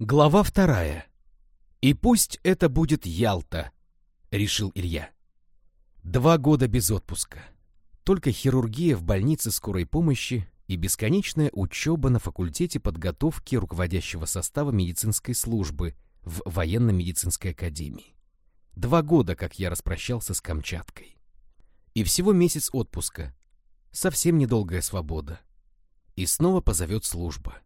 Глава вторая. «И пусть это будет Ялта», — решил Илья. Два года без отпуска. Только хирургия в больнице скорой помощи и бесконечная учеба на факультете подготовки руководящего состава медицинской службы в военно-медицинской академии. Два года, как я распрощался с Камчаткой. И всего месяц отпуска. Совсем недолгая свобода. И снова позовет служба.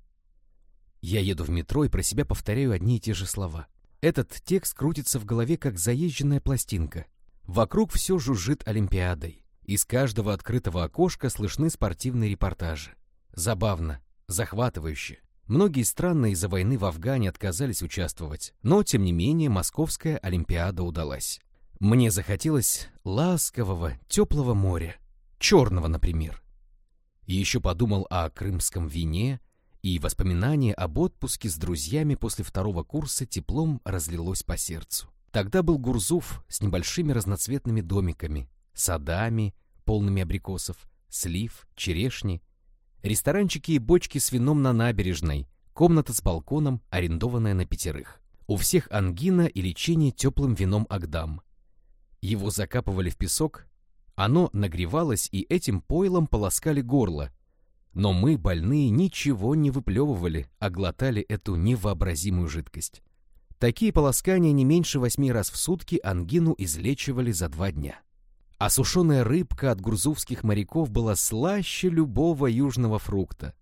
Я еду в метро и про себя повторяю одни и те же слова. Этот текст крутится в голове, как заезженная пластинка. Вокруг все жужжит Олимпиадой. Из каждого открытого окошка слышны спортивные репортажи. Забавно, захватывающе. Многие страны из-за войны в Афгане отказались участвовать, но, тем не менее, Московская Олимпиада удалась. Мне захотелось ласкового, теплого моря, черного, например. Еще подумал о крымском вине, и воспоминание об отпуске с друзьями после второго курса теплом разлилось по сердцу. Тогда был Гурзуф с небольшими разноцветными домиками, садами, полными абрикосов, слив, черешни, ресторанчики и бочки с вином на набережной, комната с балконом, арендованная на пятерых. У всех ангина и лечение теплым вином Агдам. Его закапывали в песок, оно нагревалось и этим пойлом полоскали горло, но мы, больные, ничего не выплевывали, а глотали эту невообразимую жидкость. Такие полоскания не меньше восьми раз в сутки ангину излечивали за два дня. А сушеная рыбка от грузовских моряков была слаще любого южного фрукта.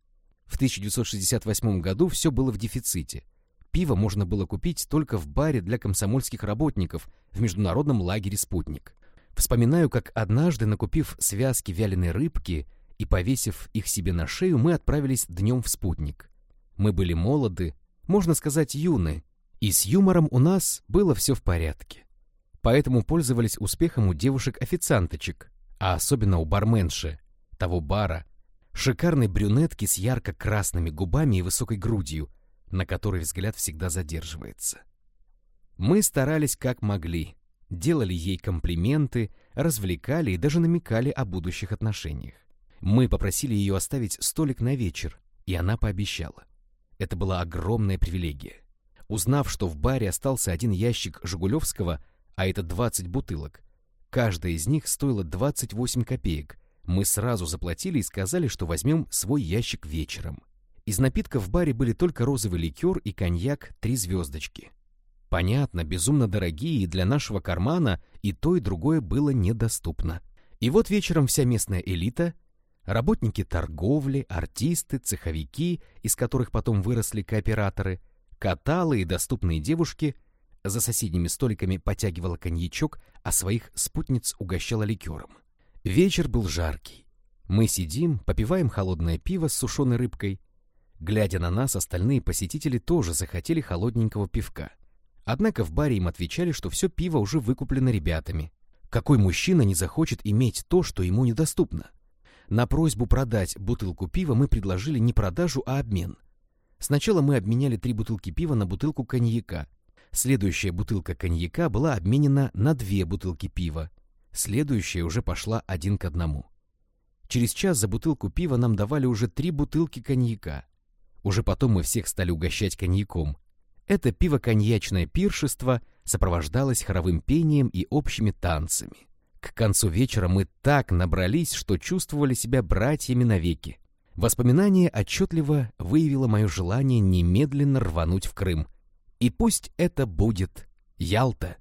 В 1968 году все было в дефиците. Пиво можно было купить только в баре для комсомольских работников в международном лагере «Спутник». Вспоминаю, как однажды, накупив связки вяленой рыбки, и, повесив их себе на шею, мы отправились днем в спутник. Мы были молоды, можно сказать, юны, и с юмором у нас было все в порядке. Поэтому пользовались успехом у девушек-официанточек, а особенно у барменши, того бара, шикарной брюнетки с ярко-красными губами и высокой грудью, на которой взгляд всегда задерживается. Мы старались как могли, делали ей комплименты, развлекали и даже намекали о будущих отношениях. Мы попросили ее оставить столик на вечер, и она пообещала. Это была огромная привилегия. Узнав, что в баре остался один ящик Жигулевского, а это 20 бутылок, каждая из них стоила 28 копеек, мы сразу заплатили и сказали, что возьмем свой ящик вечером. Из напитков в баре были только розовый ликер и коньяк «Три звездочки». Понятно, безумно дорогие, и для нашего кармана и то, и другое было недоступно. И вот вечером вся местная элита работники торговли, артисты, цеховики, из которых потом выросли кооператоры, каталы и доступные девушки, за соседними столиками потягивала коньячок, а своих спутниц угощала ликером. Вечер был жаркий. Мы сидим, попиваем холодное пиво с сушеной рыбкой. Глядя на нас, остальные посетители тоже захотели холодненького пивка. Однако в баре им отвечали, что все пиво уже выкуплено ребятами. Какой мужчина не захочет иметь то, что ему недоступно? На просьбу продать бутылку пива мы предложили не продажу, а обмен. Сначала мы обменяли три бутылки пива на бутылку коньяка. Следующая бутылка коньяка была обменена на две бутылки пива. Следующая уже пошла один к одному. Через час за бутылку пива нам давали уже три бутылки коньяка. Уже потом мы всех стали угощать коньяком. Это пиво-коньячное пиршество сопровождалось хоровым пением и общими танцами. К концу вечера мы так набрались, что чувствовали себя братьями навеки. Воспоминание отчетливо выявило мое желание немедленно рвануть в Крым. И пусть это будет Ялта.